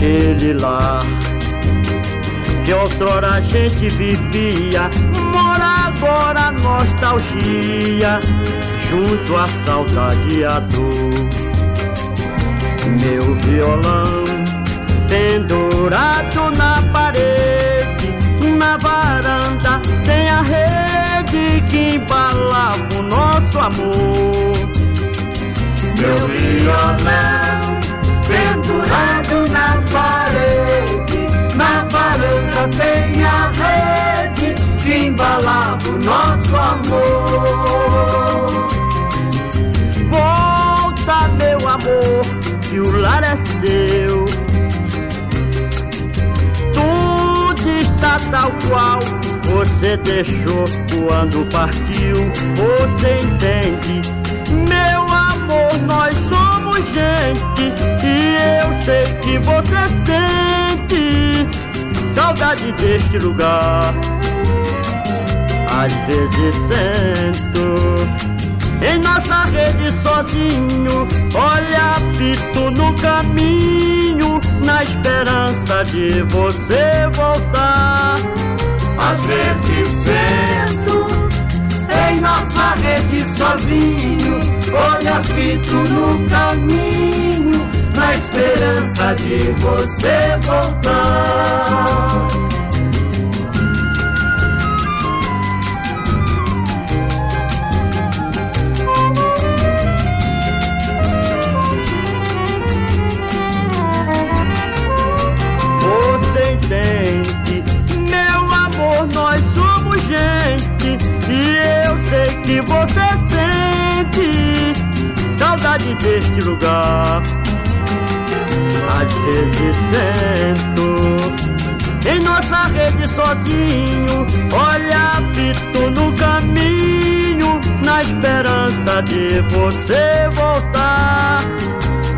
aquele lar que outrora a gente vivia, mora agora a nostalgia, junto à saudade e a dor. Meu violão pendurado na parede, na varanda, tem a rede que embalava o nosso amor. Meu violão tal qual você deixou quando partiu. Você entende, meu amor, nós somos gente e eu sei que você sente saudade deste lugar. Às vezes sento em nossa rede sozinho, olha fito no caminho, na esperança de você voltar. Às vezes sento em nossa rede sozinho, olha fito no caminho, na esperança de você voltar. Sente saudade deste lugar. Às vezes sento em nossa rede sozinho, olha fito no caminho, na esperança de você voltar.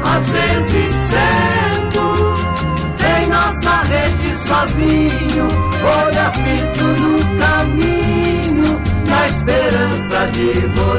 Às vezes sento em nossa rede sozinho, olha fito no caminho, na esperança de você